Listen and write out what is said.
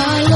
bai